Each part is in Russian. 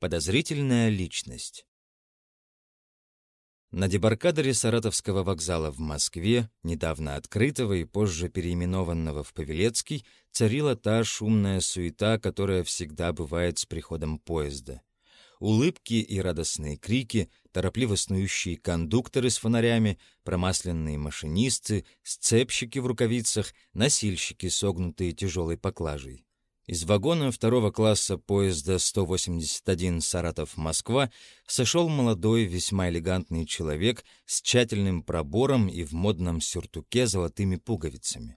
Подозрительная личность. На дебаркадере Саратовского вокзала в Москве, недавно открытого и позже переименованного в Павелецкий, царила та шумная суета, которая всегда бывает с приходом поезда. Улыбки и радостные крики, торопливо снующие кондукторы с фонарями, промасленные машинисты, сцепщики в рукавицах, носильщики, согнутые тяжелой поклажей. Из вагона второго класса поезда 181 Саратов-Москва сошел молодой, весьма элегантный человек с тщательным пробором и в модном сюртуке золотыми пуговицами.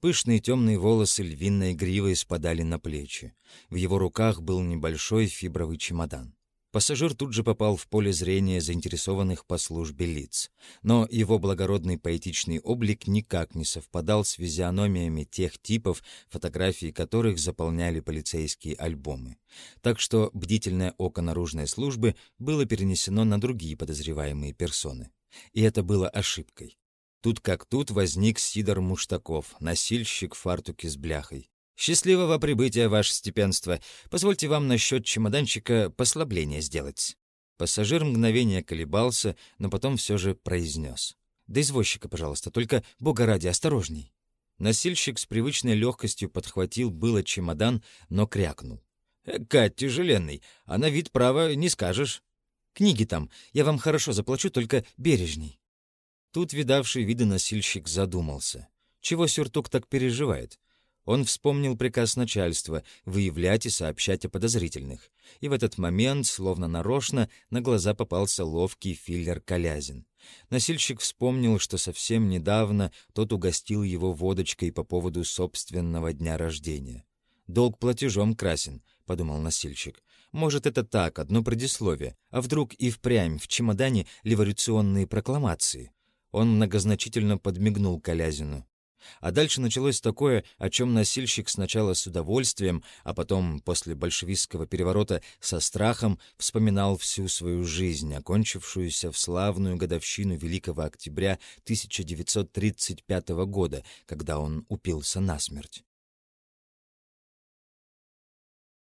Пышные темные волосы львиной гривой спадали на плечи. В его руках был небольшой фибровый чемодан. Пассажир тут же попал в поле зрения заинтересованных по службе лиц, но его благородный поэтичный облик никак не совпадал с физиономиями тех типов, фотографии которых заполняли полицейские альбомы. Так что бдительное око наружной службы было перенесено на другие подозреваемые персоны. И это было ошибкой. Тут как тут возник Сидор Муштаков, носильщик фартуки с бляхой. «Счастливого прибытия, ваше степенство. Позвольте вам насчет чемоданчика послабление сделать». Пассажир мгновение колебался, но потом все же произнес. «Да извозчика, пожалуйста, только, бога ради, осторожней». Носильщик с привычной легкостью подхватил было чемодан, но крякнул. «Эка, тяжеленный, а на вид, право, не скажешь». «Книги там, я вам хорошо заплачу, только бережней». Тут видавший виды носильщик задумался. Чего сюртук так переживает? Он вспомнил приказ начальства выявлять и сообщать о подозрительных. И в этот момент, словно нарочно, на глаза попался ловкий филлер Колязин. Носильщик вспомнил, что совсем недавно тот угостил его водочкой по поводу собственного дня рождения. «Долг платежом красен», — подумал носильщик. «Может, это так, одно предисловие, а вдруг и впрямь в чемодане революционные прокламации?» Он многозначительно подмигнул Колязину. А дальше началось такое, о чем носильщик сначала с удовольствием, а потом, после большевистского переворота, со страхом вспоминал всю свою жизнь, окончившуюся в славную годовщину Великого Октября 1935 года, когда он упился насмерть.